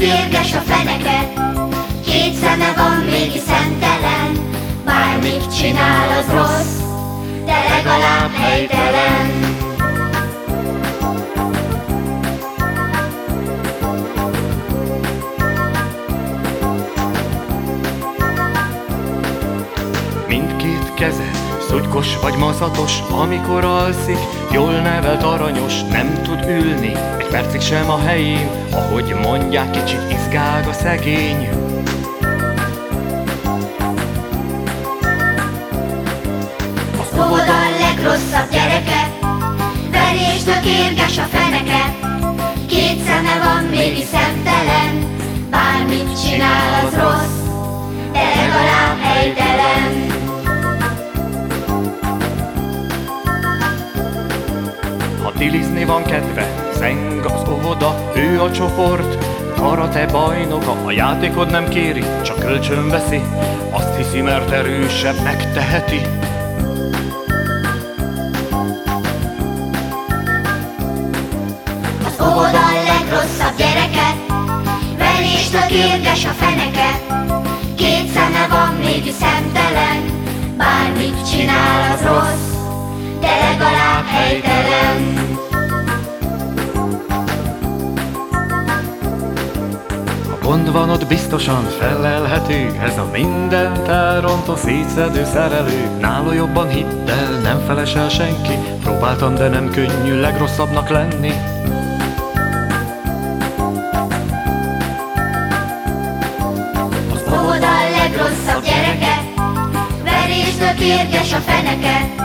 érges a feneke, két szeme van mégis szemtelen, bármit csinál az rossz, de legalább helytelen. Szutykos vagy mazatos, amikor alszik, jól nevelt aranyos, nem tud ülni, egy percig sem a helyén, ahogy mondják, kicsit izgág a szegény. Az óvoda legrosszabb gyereke, verésnek érges a feneke, két szeme van mégis szemtelen, bármit csinál az rossz, de legalább helytelen. Tilizni van kedve, zeng az óvoda, ő a csoport, karate bajnoka, a játékod nem kéri, csak kölcsön veszi, azt hiszi, mert erősebb megteheti. Az óvoda a legrosszabb gyereke, verésnek érges a feneke, két szeme van mégis szemtelen, bármit csinál az rossz, de legalább helytelen. Ha gond van ott biztosan felelhető, ez a mindent elrontó szétszedő szerelő. Nála jobban hitt el, nem felesel senki, próbáltam, de nem könnyű legrosszabbnak lenni. A legrosszabb gyereke, verésnek érges a feneke,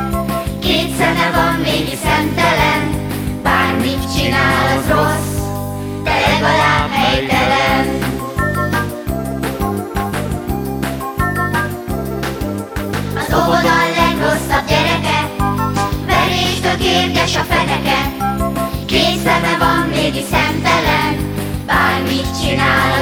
verésnek érges a feneke, két szeme van mégis szemtelen, bármit csinál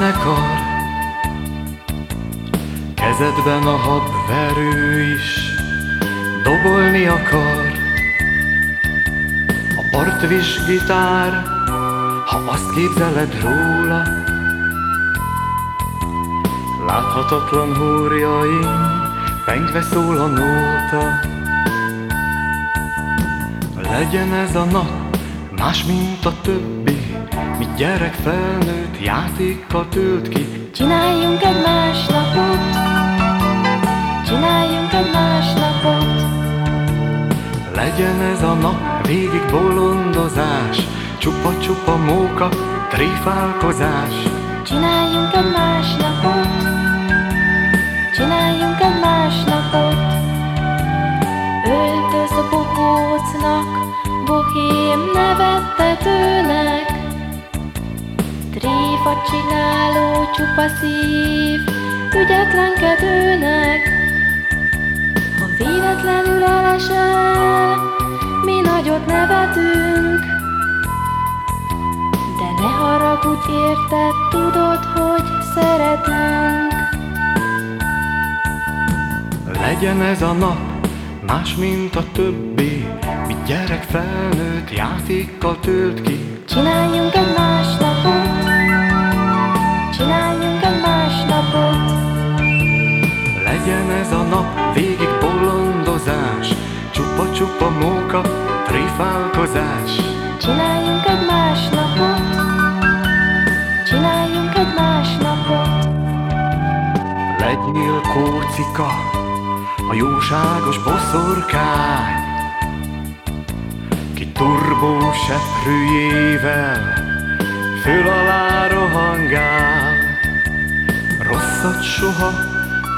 zenekar, kezedben a habverő is dobolni akar. A partvis gitár, ha azt képzeled róla, láthatatlan húrjaim, pengve szól a nóta. Legyen ez a nap más, mint a mint gyerek felnőtt játékkal tölt ki. csináljunk egy más napot, csináljunk egy más napot, Legyen ez a nap végig bolondozás, csupa-csupa móka, tréfálkozás. csináljunk egy más napot, csináljunk egy más napot, öltöz a bohócnak, bohém nevettetőnek, tréfa csináló csupa szív, ügyetlenkedőnek. Ha véletlenül elesel, mi nagyot nevetünk, de ne haragudj érted, tudod, hogy szeretünk. Legyen ez a nap más, mint a többi, mint gyerek felnőtt játékkal tölt ki. Csináljunk egy más napot, Csináljunk egy másnapot. Legyen ez a nap végig bolondozás Csupa-csupa móka, trifálkozás Csináljunk egy másnapot. Csináljunk egy más napot Legyél kócika, a jóságos boszorkány Ki turbó seprőjével föl alá rohangál Rosszat soha,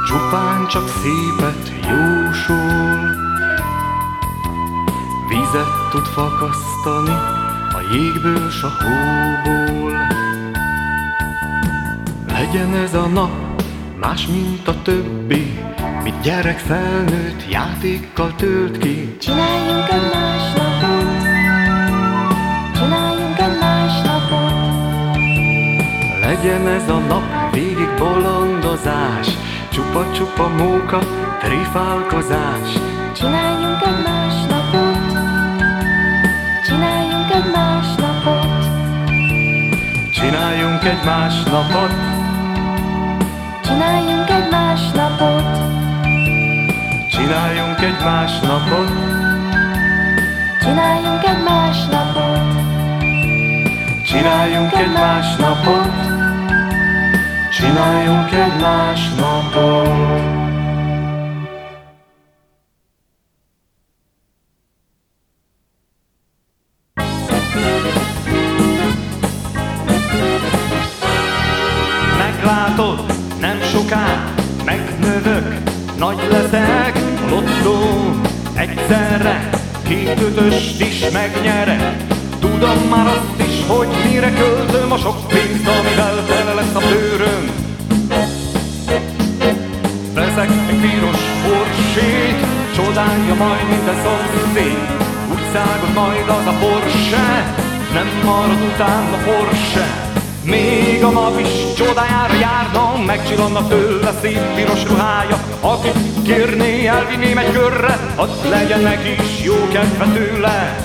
csupán csak szépet jósol. Vizet tud fakasztani a jégből s a hóból. Legyen ez a nap más, mint a többi, mit gyerek felnőtt játékkal tölt ki. Csináljunk egy más Legyen ez a nap végig bolondozás, csupa-csupa móka, trifálkozás. Csináljunk egy más napot, csináljunk egy más napot. Csináljunk egy más napot, Csináljunk egy más napot, csináljunk egy más napot, csináljunk egy más napot. csináljunk egy más napot, csináljunk egy más napot. Is csodájára járna, megcsillanna tőle szép piros ruhája. Aki kérné, elvinném egy körre, hadd legyen neki is jó kedve tőle.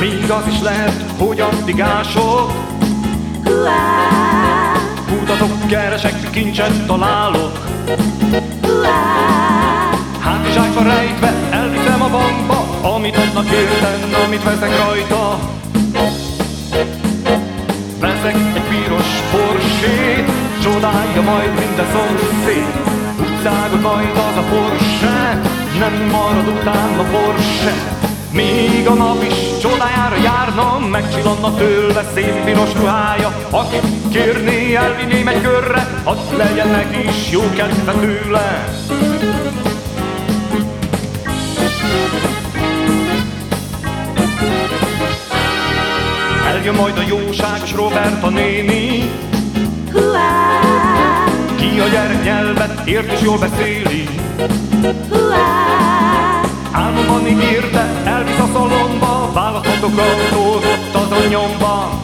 Még az is lehet, hogy addig ások, Kutatok, keresek, kincset találok. Hátizsákba rejtve elviszem a bankba Amit adnak érten, amit veszek rajta Veszek egy piros porsét Csodálja majd minden szomszéd Utcágot majd az a Porsche Nem marad utána Porsche még a nap is csodájára járna, megcsillanna tőle szép piros ruhája. Aki kérné, elvinném egy körre, hadd legyen neki is jó kedve tőle. Eljön majd a jóságos Roberta néni, ki a gyerek nyelvet ért és jól beszéli. Álmomban ígérte, elvisz a szalomba, választhatok autót ott az nyomba.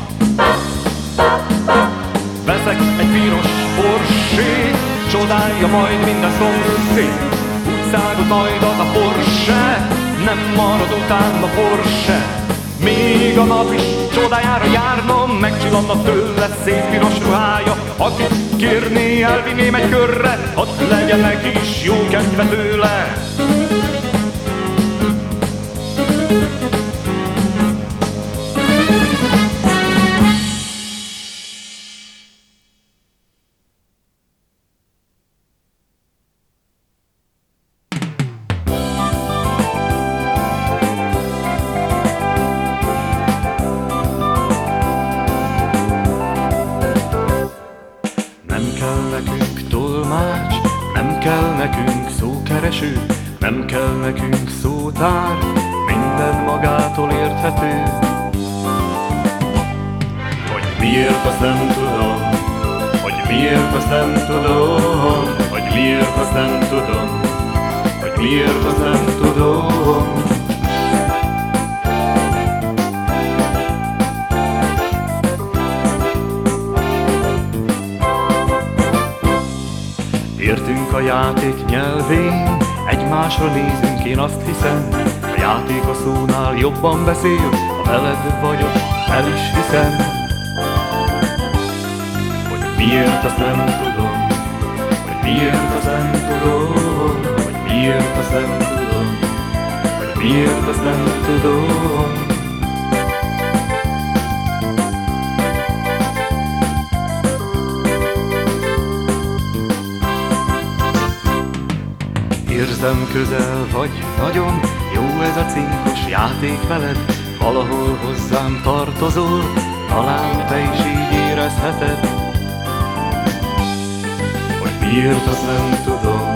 Veszek egy piros porsét, csodálja majd minden szomszéd. Utcágot majd az a Porsche, nem marad utána Porsche. Még a nap is csodájára járnom, megcsillanna tőle szép piros ruhája. Aki kérné, elvinném egy körre, hadd legyen neki is jó kedve tőle. A játék nyelvén, egymásra nézünk, én azt hiszem, a játék a szónál jobban beszél, ha veled vagyok, el is hiszem. miért azt nem tudom, hogy miért azt nem tudom, hogy miért azt nem tudom, hogy miért azt nem tudom. Érzem közel vagy nagyon, jó ez a cinkos játék veled, valahol hozzám tartozol, talán te is így érezheted. Hogy miért azt nem tudom,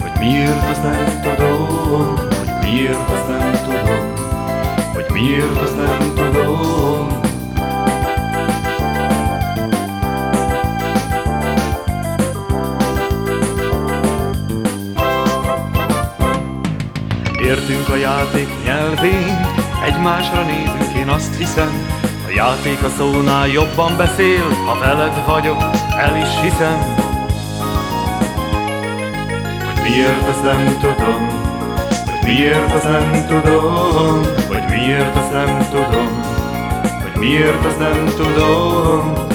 hogy miért azt nem tudom, hogy miért azt nem tudom, hogy miért azt nem tudom. Értünk a játék nyelvén, egymásra nézünk, én azt hiszem, a játék a szónál jobban beszél, ha veled vagyok, el is hiszem. Hogy miért azt nem tudom, hogy miért azt nem tudom, hogy miért azt nem tudom, hogy miért azt nem tudom.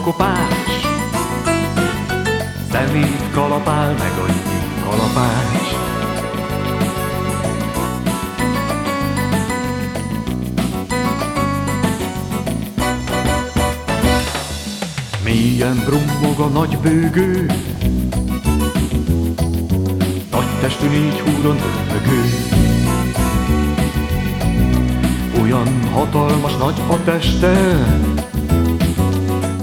Pakopás Szemét kalapál, meg annyi kalapás. Mélyen brummog a nagy bőgő. Nagy testű négy húron dömögő Olyan hatalmas nagy a teste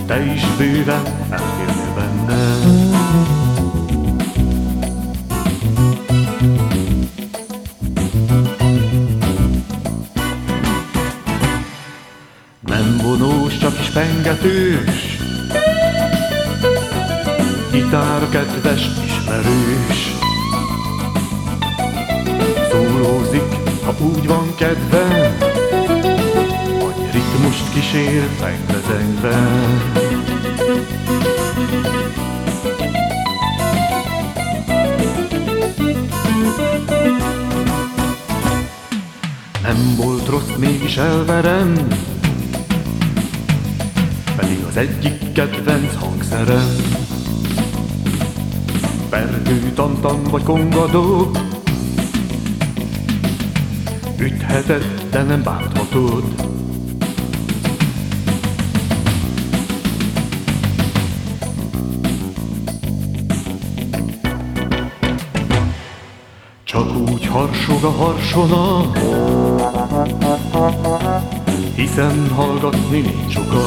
Te is bőven elférnél benne. Nem vonós, csak is pengetős Gitár kedves, ismerős. Szólózik, ha úgy van kedve Vagy kísér fengvezengve Nem volt rossz, mégis elverem Pedig az egyik kedvenc hangszerem. Pergő, tantan vagy kongadó Ütheted, de nem bánthatod harsog a harsona. Hiszen hallgatni nincs oka.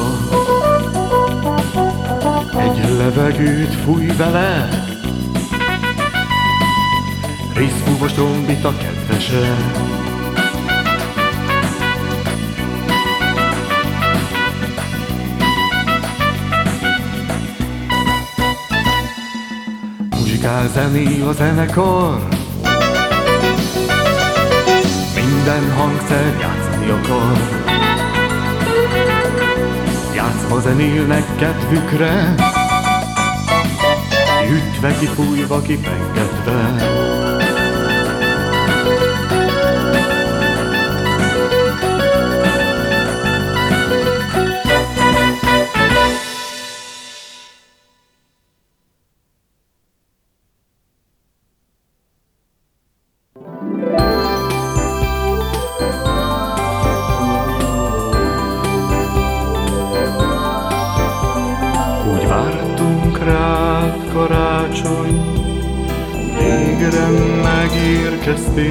Egy levegőt fúj vele. Részfúvos trombita kedvese. Muzsikál zenél a zenekar Minden hangszer játszani akar. Játszva zenélnek kedvükre Ütve, kifújva, kipengetve karácsony, végre megérkeztél.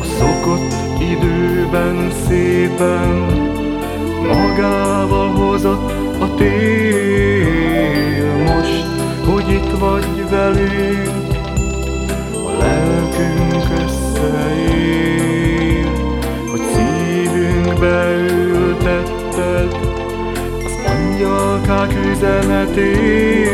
A szokott időben szépen magával hozott a tél. Most, hogy itt vagy velünk, a lelkünk összeél, hogy szívünkbe ültetted よかくざなて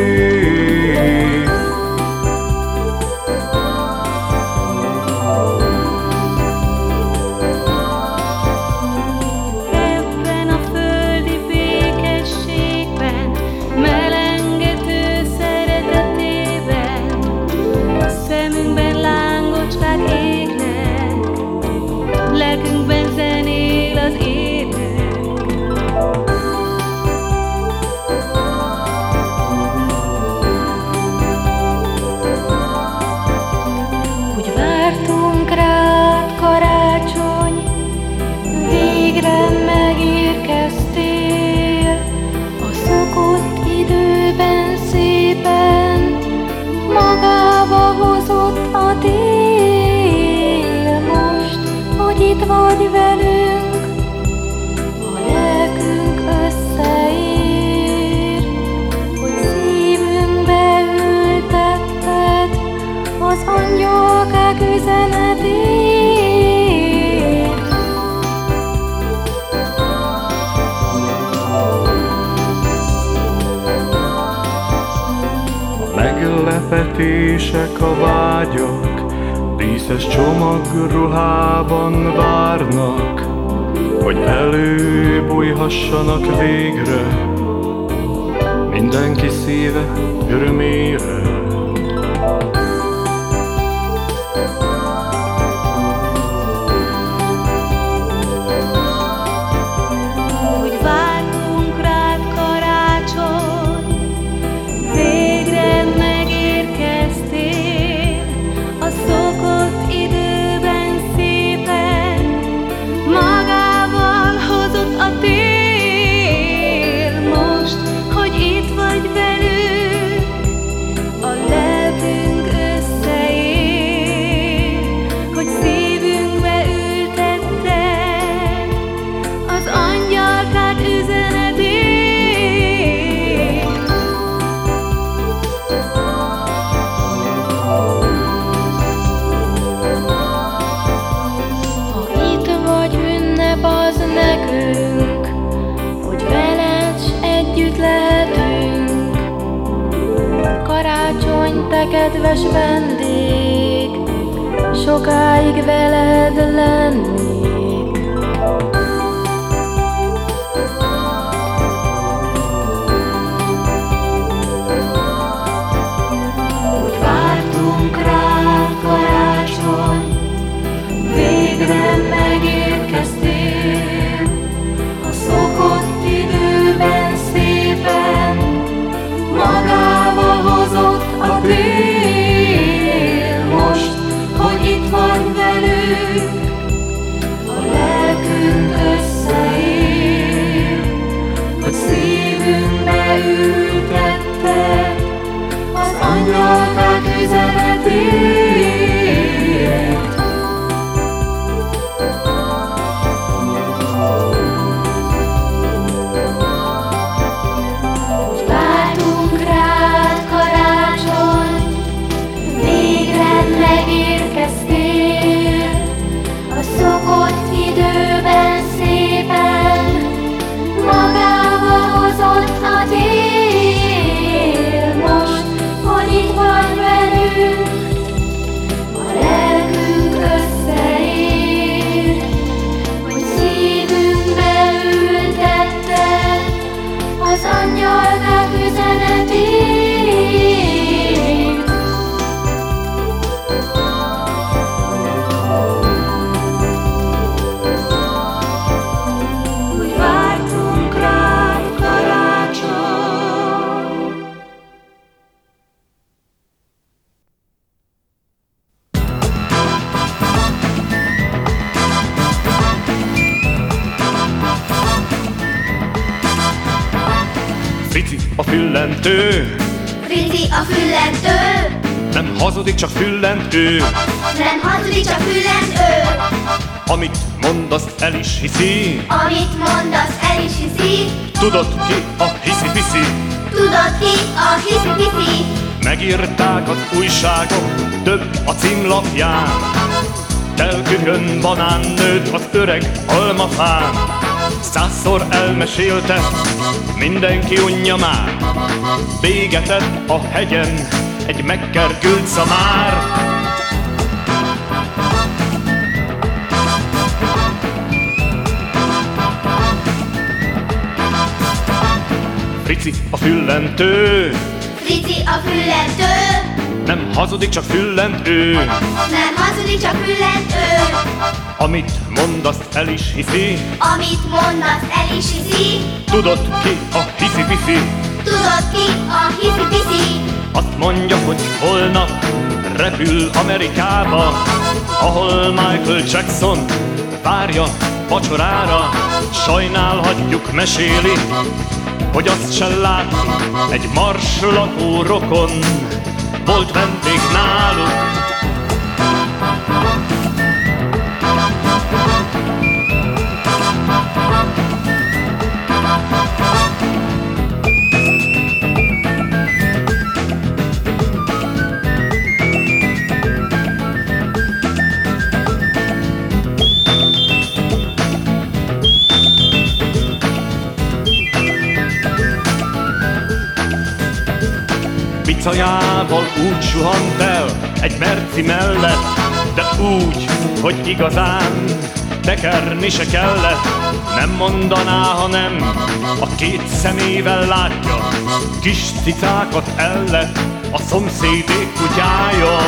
érzések, a vágyak Díszes csomag ruhában várnak Hogy előbújhassanak végre. Mindenki szíve örömére. ő Frici a füllentő Nem hazudik, csak füllent ő Nem hazudik, csak füllent ő Amit mondasz el is hiszi. Amit mondasz el is hiszi. Tudod ki a hiszi-piszi? Tudod ki a hiszi-piszi? Megírták az újságok, több a címlapján. Telkühön banánnőd az öreg almafán Százszor elmesélte, mindenki unja már. Véget a hegyen egy megkergült szamár. Frici a füllentő, Frici a füllentő, nem hazudik, csak füllent ő. nem hazudik, csak füllentő. Amit mond, azt el is hiszi, Amit mond, azt el is hiszi. tudod ki a hiszi-viszi. Tudod ki a hiszi-piszi? Azt mondja, hogy holnap repül Amerikába, ahol Michael Jackson várja vacsorára. Sajnálhatjuk, meséli, hogy azt se látni, egy marslakó rokon volt vendég náluk. Bicajával úgy suhant el egy merci mellett, de úgy, hogy igazán tekerni se kellett. Nem mondaná, ha nem a két szemével látja, kis cicákat ellett a szomszédék kutyája.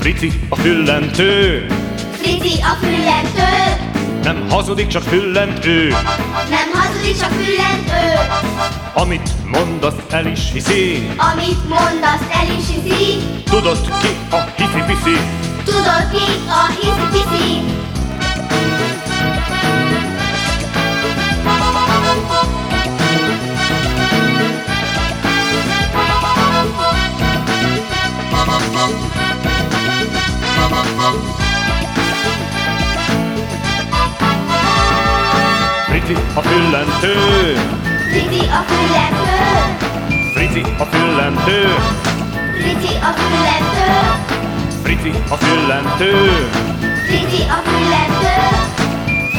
Frici a füllentő, Frici a füllentő, nem hazudik, csak füllent ő. nem hazudik, csak füllentő. Amit mond, azt el is hiszi, Amit mond, azt el is hiszi. tudod ki a hiszi-viszi. Tudod ki a hiszi-piszi? A füllentő, Frici a füllentő, Frici a füllentő, Frici a füllentő, Frici a füllentő, Frici a füllentő.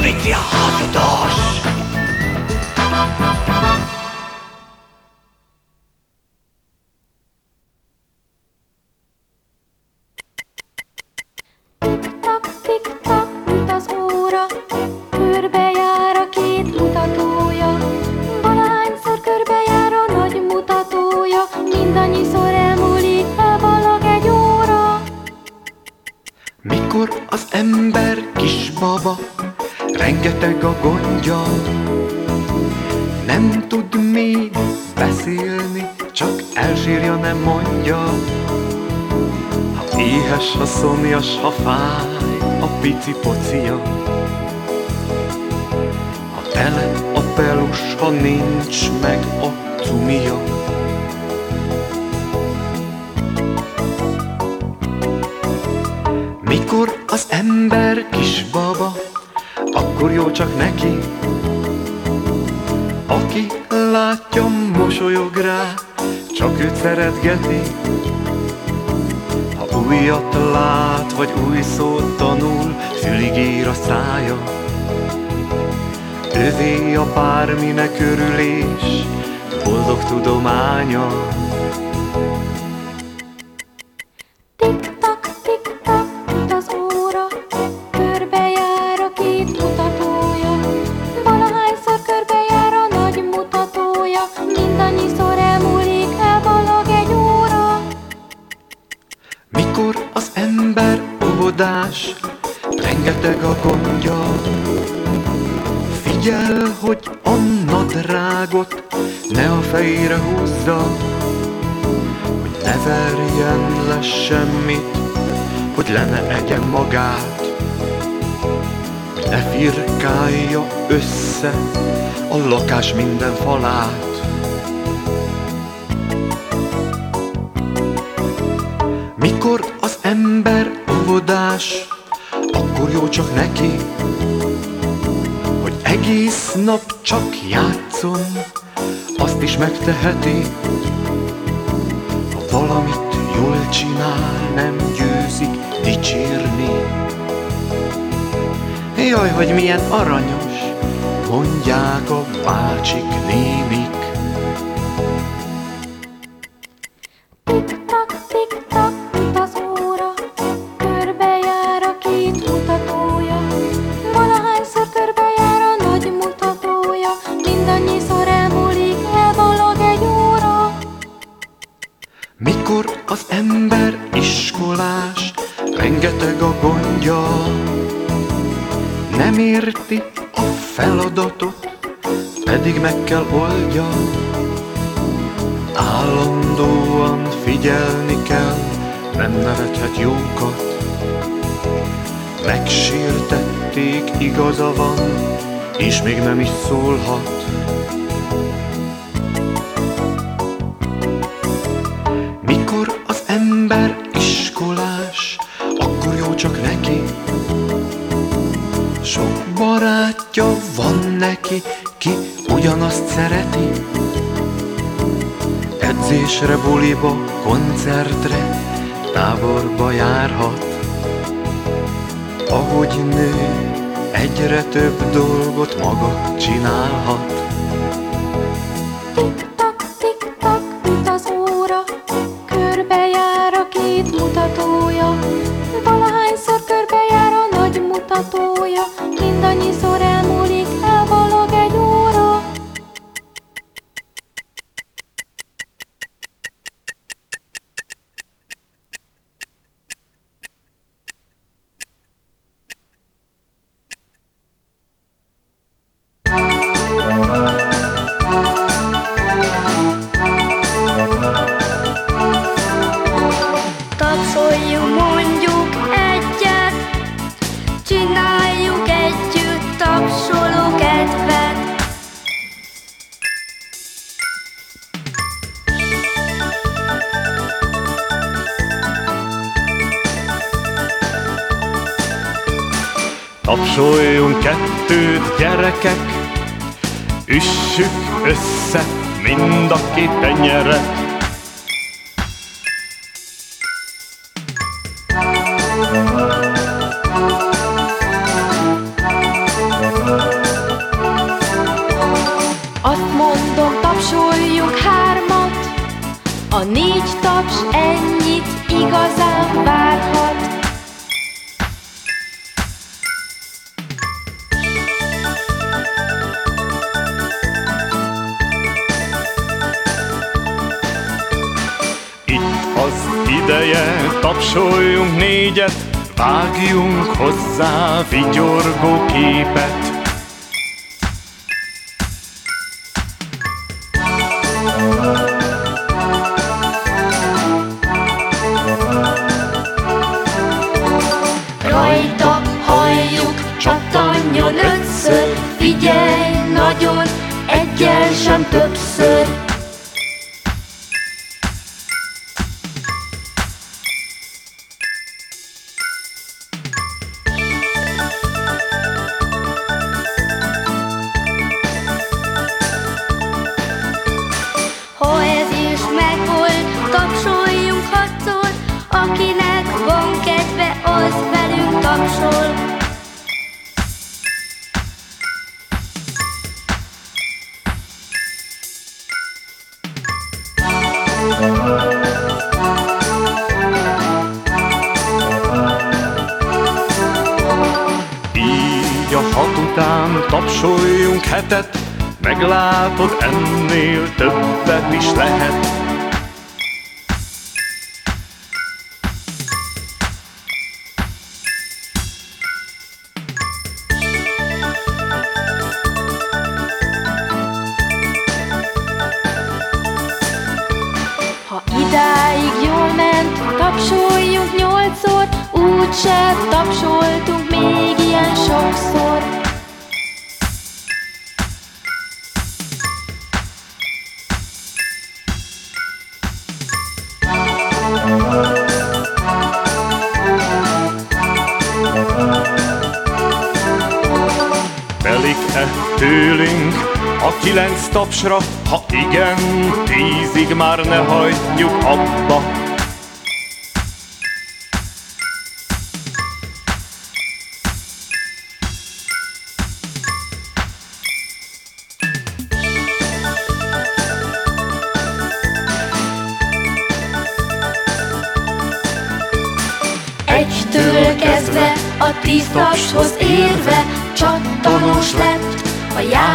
Frici a hazudos. Ha szomjas, ha fáj a pici pocia, ha tele a pelus, ha nincs meg a cumia. Mikor az ember kisbaba, akkor jó csak neki, aki látja, mosolyog rá, csak őt szeretgeti. Újat lát, vagy új szót tanul, fülig ír a szája. Övé a bárminek örülés, boldog tudománya. Fejére húzza, hogy ne verjen le semmit, hogy le ne egyen magát, hogy ne firkálja össze a lakás minden falát. Mikor az ember óvodás, akkor jó csak neki, hogy egész nap csak játszon, azt is megteheti. Ha valamit jól csinál, nem győzik dicsérni. Jaj, hogy milyen aranyos, mondják a bácsik némik. Kell oldja. Állandóan figyelni kell, nem nevethet jókat. Megsértették, igaza van, és még nem is szólhat. Mikor az ember iskolás, akkor jó csak neki. Sok barátja van neki, szereti. Edzésre, buliba, koncertre, táborba járhat. Ahogy nő, egyre több dolgot maga csinálhat. Csináljuk együtt tapsoló kedvet. Tapsoljunk kettőt, gyerekek, üssük össze mind a két tenyeret. Hozzá vigyorgó képet. Rajta halljuk, csattanjon ötször, figyelj nagyon, egyel sem többször. Kilenc tapsra, ha igen, tízig már ne hagyjuk abba.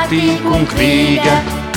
Weg und Wege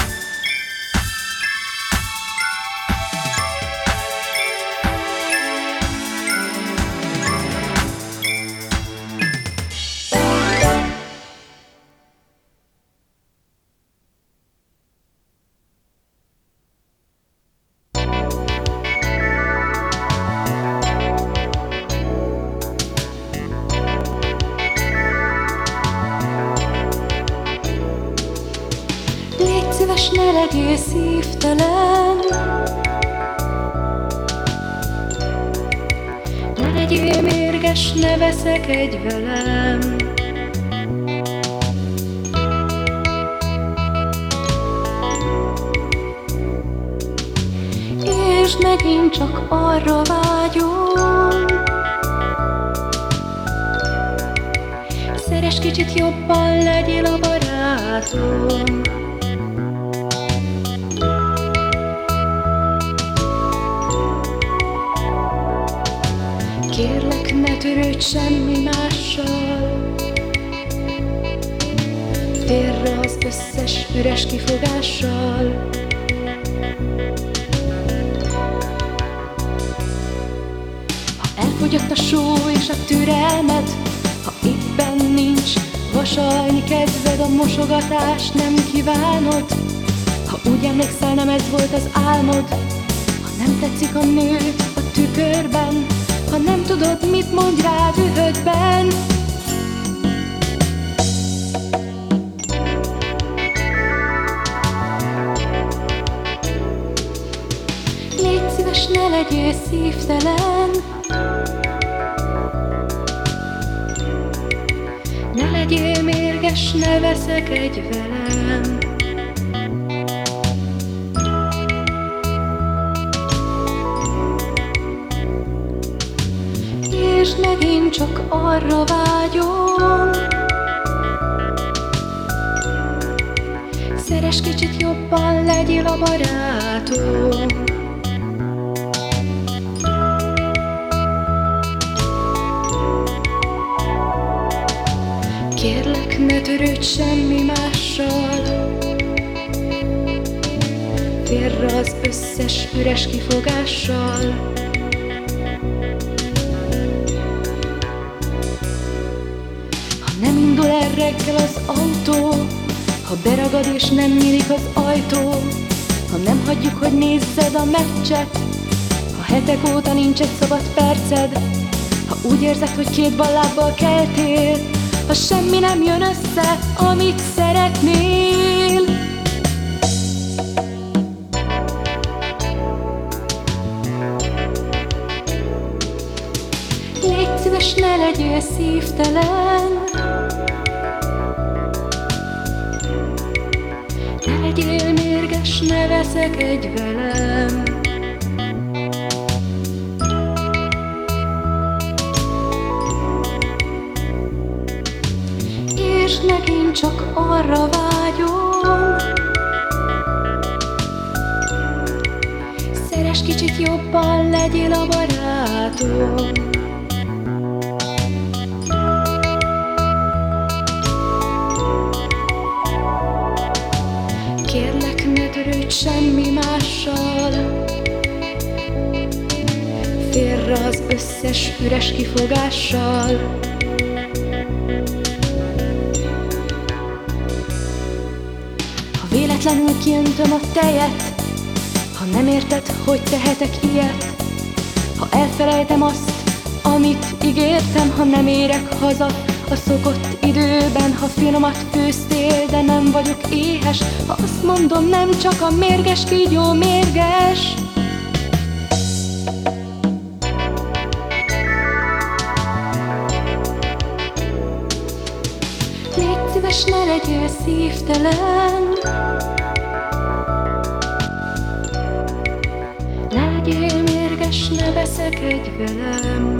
ne legyél szívtelen Ne legyél mérges, ne veszekedj velem. És megint csak arra vágyom. Szeres kicsit jobban, legyél a barátom törődj semmi mással. Félre az összes üres kifogással. Ha elfogyott a só és a türelmed Ha éppen nincs vasalni kedved A mosogatást nem kívánod. Ha úgy emlékszel, nem ez volt az álmod Ha nem tetszik a nő a tükörben Ha nem tudod, mit mondj rá dühödben Légy szíves, ne legyél szívtelen. Ne legyél mérges, ne veszekedj velem És megint csak arra vágyom. Szeres kicsit jobban, legyél a barátom. Kérlek, ne törődj semmi mással. Félre az összes üres kifogással reggel az autó Ha beragad és nem nyílik az ajtó Ha nem hagyjuk, hogy nézzed a meccset Ha hetek óta nincs egy szabad perced Ha úgy érzed, hogy két ballábbal keltél Ha semmi nem jön össze, amit szeretnél. Légy szíves, ne legyél szívtelen mérges, ne veszekedj velem. És megint csak arra vágyom. Szeres kicsit jobban, legyél a barátom semmi mással. Félre az összes üres kifogással. Ha véletlenül kiöntöm a tejet Ha nem érted, hogy tehetek ilyet Ha elfelejtem azt, amit ígértem Ha nem érek haza a szokott időben Ha finomat főztél, de nem vagyok éhes. Ha azt mondom, nem csak a mérges kígyó mérges. Légy szíves, ne legyél szívtelen. Ne legyél mérges, ne veszekedj velem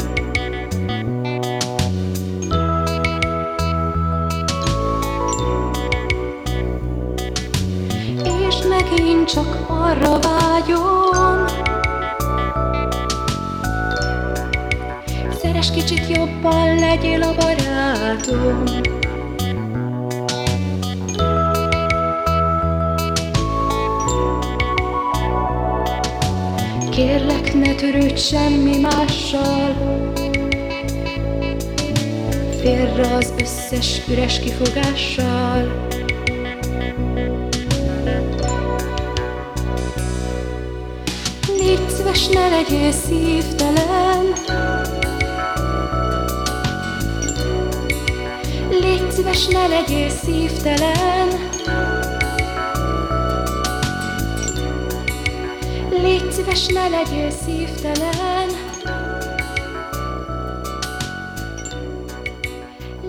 csak arra vágyom. Szeres kicsit jobban, legyél a barátom. Kérlek, ne törődj semmi mással. Félre az összes üres kifogással Szíves, ne legyél szívtelen. Légy szíves, ne legyél szívtelen. Légy szíves, ne legyél szívtelen.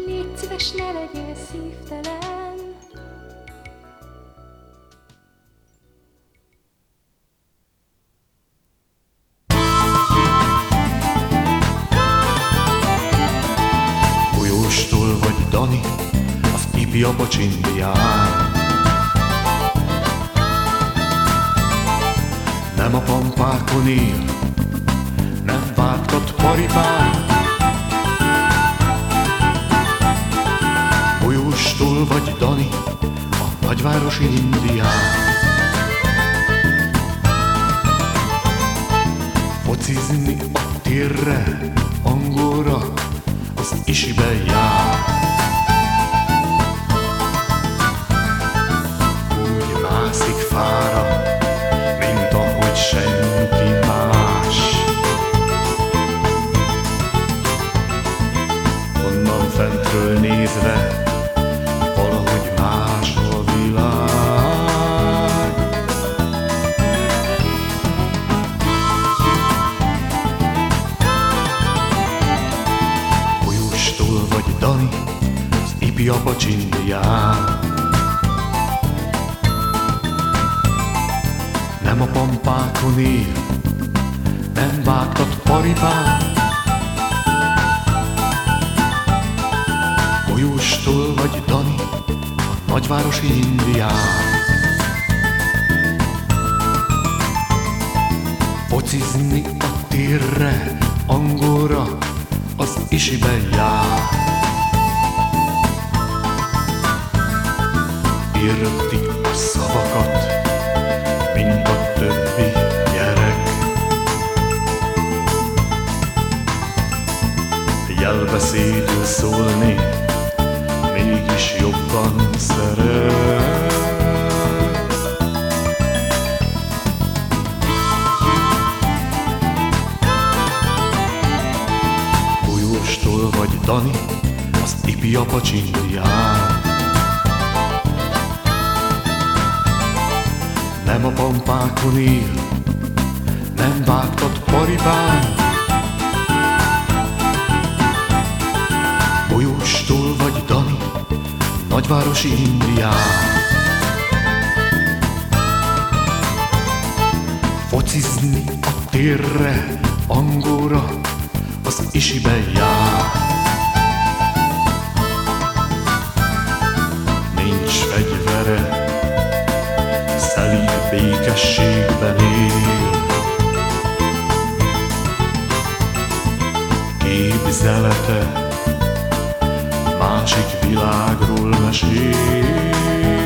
Légy szíves, ne legyél szívtelen ifjabb a csindián. Nem a pampákon él, nem vágtat paripát. Folyóstól vagy Dani, a nagyvárosi indián. Focizni a térre, angolra, az isibe jár. Mászik fára, mint ahogy senki más. Onnan fentről nézve, valahogy más a világ. Folyóstól vagy Dani, az ifjabb csindián. A pampákon él, nem vágtat paripát. Folyóstól vagy Dani, a nagyvárosi indián. Focizni a térre, angolra, az isibe jár. Érti a szavakat, mint a többi gyerek. Jelbeszédül szólni, mégis jobban szeret. Folyóstól vagy Dani, az ifjabb a csindián. Nem a pampákon él, nem vágtat paripán. Folyóstól vagy Dani, nagyvárosi indián. Focizni a térre, angolra, az isibe jár. Békességben él. Képzelete másik világról mesél.